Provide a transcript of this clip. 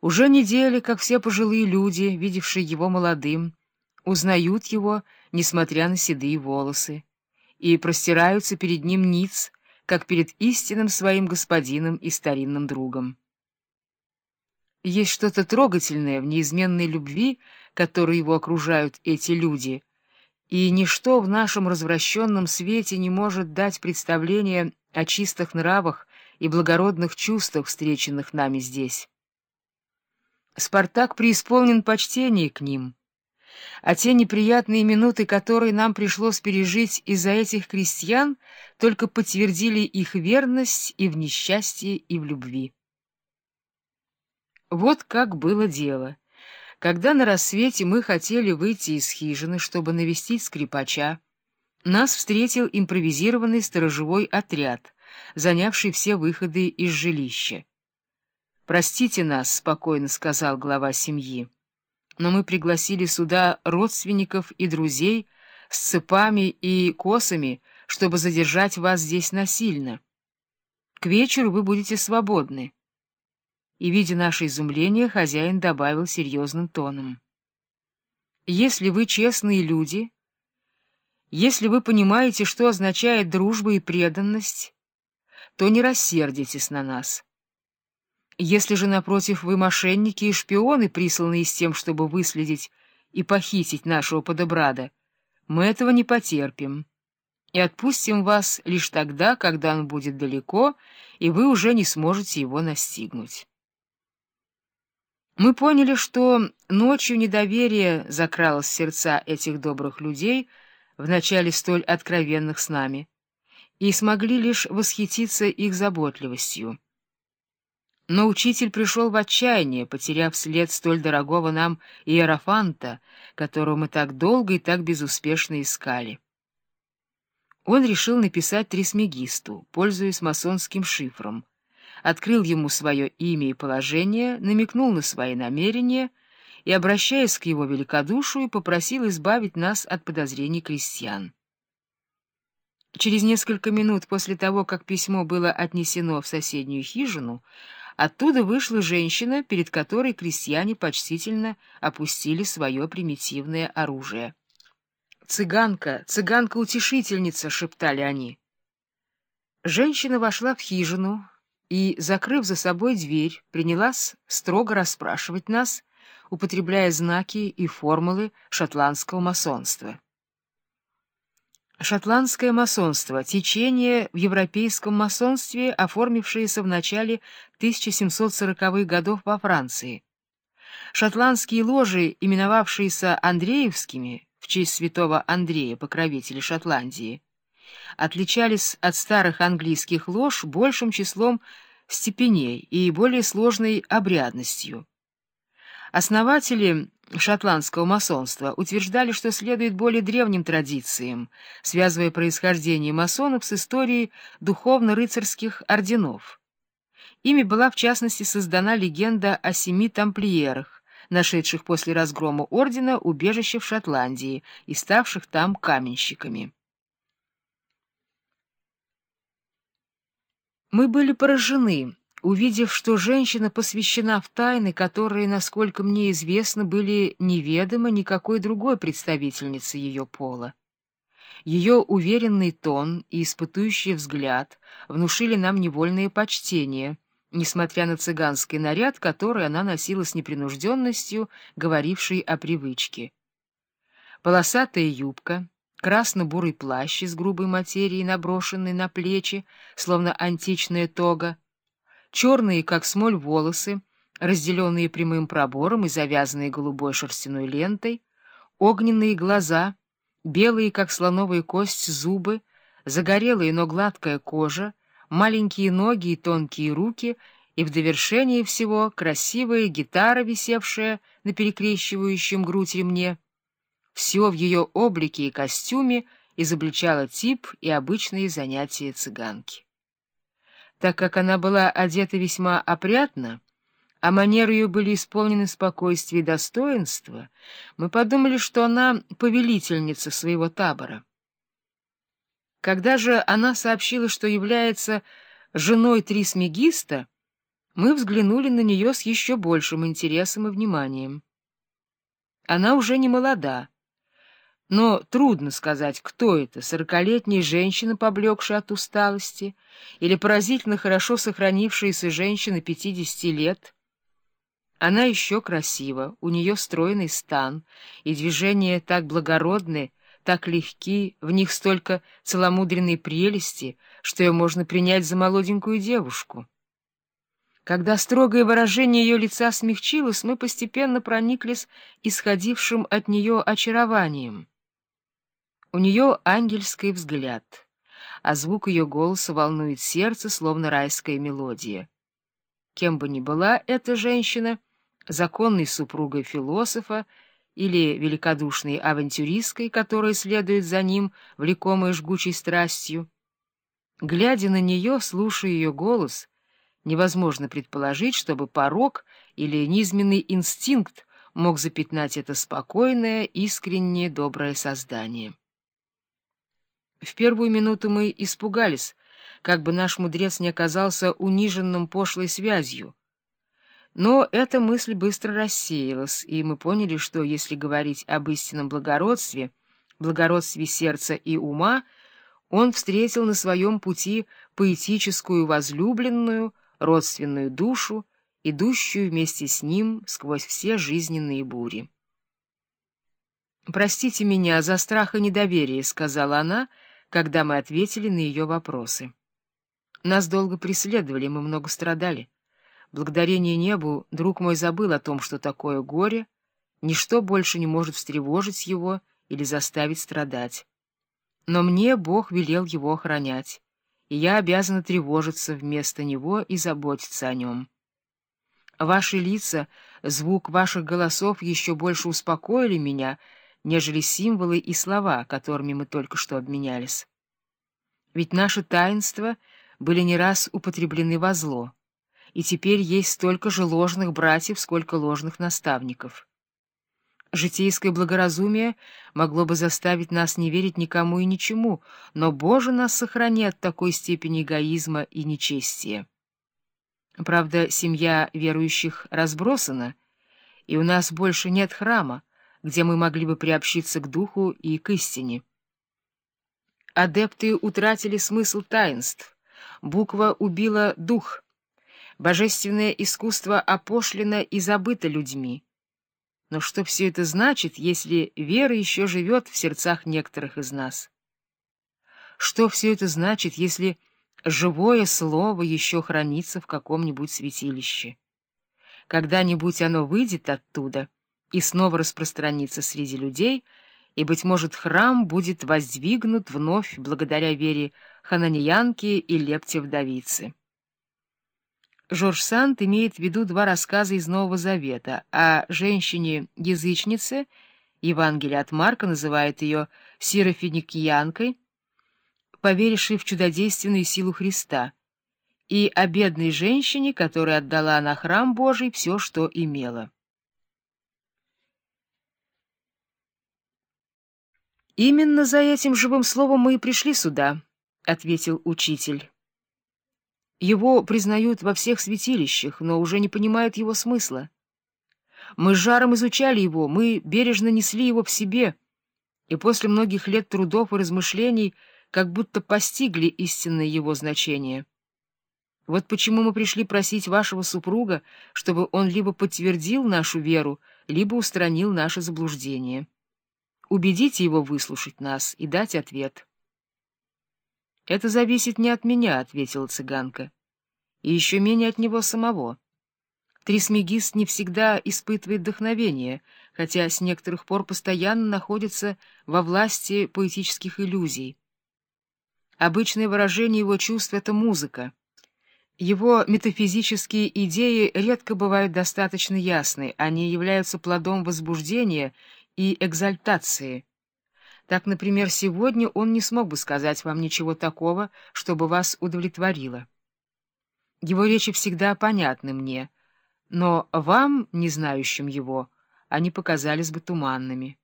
Уже недели, как все пожилые люди, видевшие его молодым, узнают его, несмотря на седые волосы, и простираются перед ним ниц, как перед истинным своим господином и старинным другом. Есть что-то трогательное в неизменной любви, которой его окружают эти люди, и ничто в нашем развращенном свете не может дать представление о чистых нравах и благородных чувствах, встреченных нами здесь. Спартак преисполнен почтения к ним, а те неприятные минуты, которые нам пришлось пережить из-за этих крестьян, только подтвердили их верность и в несчастье, и в любви. Вот как было дело. Когда на рассвете мы хотели выйти из хижины, чтобы навестить скрипача, нас встретил импровизированный сторожевой отряд, занявший все выходы из жилища. «Простите нас», — спокойно сказал глава семьи, «но мы пригласили сюда родственников и друзей с цепами и косами, чтобы задержать вас здесь насильно. К вечеру вы будете свободны». И, видя наше изумление, хозяин добавил серьезным тоном. «Если вы честные люди, если вы понимаете, что означает дружба и преданность, то не рассердитесь на нас». Если же, напротив, вы мошенники и шпионы, присланные с тем, чтобы выследить и похитить нашего подобрада, мы этого не потерпим и отпустим вас лишь тогда, когда он будет далеко, и вы уже не сможете его настигнуть. Мы поняли, что ночью недоверие закралось в сердца этих добрых людей, вначале столь откровенных с нами, и смогли лишь восхититься их заботливостью. Но учитель пришел в отчаяние, потеряв след столь дорогого нам Иерофанта, которого мы так долго и так безуспешно искали. Он решил написать Трисмегисту, пользуясь масонским шифром, открыл ему свое имя и положение, намекнул на свои намерения и, обращаясь к его великодушию, попросил избавить нас от подозрений крестьян. Через несколько минут после того, как письмо было отнесено в соседнюю хижину, Оттуда вышла женщина, перед которой крестьяне почтительно опустили свое примитивное оружие. «Цыганка! Цыганка-утешительница!» — шептали они. Женщина вошла в хижину и, закрыв за собой дверь, принялась строго расспрашивать нас, употребляя знаки и формулы шотландского масонства. Шотландское масонство — течение в европейском масонстве, оформившееся в начале 1740-х годов во Франции. Шотландские ложи, именовавшиеся Андреевскими, в честь святого Андрея, покровителя Шотландии, отличались от старых английских лож большим числом степеней и более сложной обрядностью. Основатели шотландского масонства утверждали, что следует более древним традициям, связывая происхождение масонов с историей духовно-рыцарских орденов. Ими была, в частности, создана легенда о семи тамплиерах, нашедших после разгрома ордена убежище в Шотландии и ставших там каменщиками. Мы были поражены увидев, что женщина посвящена в тайны, которые, насколько мне известно, были неведомы никакой другой представительнице ее пола. Ее уверенный тон и испытующий взгляд внушили нам невольное почтение, несмотря на цыганский наряд, который она носила с непринужденностью, говорившей о привычке. Полосатая юбка, красно-бурый плащ из грубой материи, наброшенный на плечи, словно античная тога, черные, как смоль, волосы, разделенные прямым пробором и завязанные голубой шерстяной лентой, огненные глаза, белые, как слоновая кость, зубы, загорелая, но гладкая кожа, маленькие ноги и тонкие руки, и в довершении всего красивая гитара, висевшая на перекрещивающем грудь ремне. Все в ее облике и костюме изобличало тип и обычные занятия цыганки. Так как она была одета весьма опрятно, а манеры ее были исполнены спокойствия и достоинства, мы подумали, что она повелительница своего табора. Когда же она сообщила, что является женой Трисмегиста, Мы взглянули на нее с еще большим интересом и вниманием. Она уже не молода, но трудно сказать, кто это, сорокалетняя женщина, поблекшая от усталости, или поразительно хорошо сохранившаяся женщина пятидесяти лет. Она еще красива, у нее стройный стан, и движения так благородны, так легки, в них столько целомудренной прелести, что ее можно принять за молоденькую девушку. Когда строгое выражение ее лица смягчилось, мы постепенно прониклись исходившим от нее очарованием. У нее ангельский взгляд, а звук ее голоса волнует сердце, словно райская мелодия. Кем бы ни была эта женщина, законной супругой философа или великодушной авантюристкой, которая следует за ним, влекомой жгучей страстью, глядя на нее, слушая ее голос — Невозможно предположить, чтобы порог или низменный инстинкт мог запятнать это спокойное, искреннее, доброе создание. В первую минуту мы испугались, как бы наш мудрец не оказался униженным пошлой связью. Но эта мысль быстро рассеялась, и мы поняли, что если говорить об истинном благородстве, благородстве сердца и ума, он встретил на своем пути поэтическую возлюбленную, родственную душу, идущую вместе с ним сквозь все жизненные бури. «Простите меня за страх и недоверие», — сказала она, когда мы ответили на ее вопросы. «Нас долго преследовали, мы много страдали. Благодарение небу друг мой забыл о том, что такое горе, ничто больше не может встревожить его или заставить страдать. Но мне Бог велел его охранять и я обязана тревожиться вместо него и заботиться о нем. Ваши лица, звук ваших голосов еще больше успокоили меня, нежели символы и слова, которыми мы только что обменялись. Ведь наши таинства были не раз употреблены во зло, и теперь есть столько же ложных братьев, сколько ложных наставников. Житейское благоразумие могло бы заставить нас не верить никому и ничему, но, Боже, нас сохрани от такой степени эгоизма и нечестия. Правда, семья верующих разбросана, и у нас больше нет храма, где мы могли бы приобщиться к духу и к истине. Адепты утратили смысл таинств, буква убила дух, божественное искусство опошлено и забыто людьми. Но что все это значит, если вера еще живет в сердцах некоторых из нас? Что все это значит, если живое слово еще хранится в каком-нибудь святилище? Когда-нибудь оно выйдет оттуда и снова распространится среди людей, и, быть может, храм будет воздвигнут вновь благодаря вере хананьянки и лепте-вдовицы. Жорж Санд имеет в виду два рассказа из Нового Завета о женщине-язычнице, Евангелие от Марка называет ее сирофиникиянкой, поверившей в чудодейственную силу Христа, и о бедной женщине, которая отдала на храм Божий все, что имела. «Именно за этим живым словом мы и пришли сюда», — ответил учитель. Его признают во всех святилищах, но уже не понимают его смысла. Мы с жаром изучали его, мы бережно несли его в себе, и после многих лет трудов и размышлений как будто постигли истинное его значение. Вот почему мы пришли просить вашего супруга, чтобы он либо подтвердил нашу веру, либо устранил наше заблуждение. Убедите его выслушать нас и дать ответ. «Это зависит не от меня», — ответила цыганка, — «и еще менее от него самого. Трисмегист не всегда испытывает вдохновение, хотя с некоторых пор постоянно находится во власти поэтических иллюзий. Обычное выражение его чувств — это музыка. Его метафизические идеи редко бывают достаточно ясны, они являются плодом возбуждения и экзальтации — так, например, сегодня он не смог бы сказать вам ничего такого, чтобы вас удовлетворило. Его речи всегда понятны мне, но вам, не знающим его, они показались бы туманными.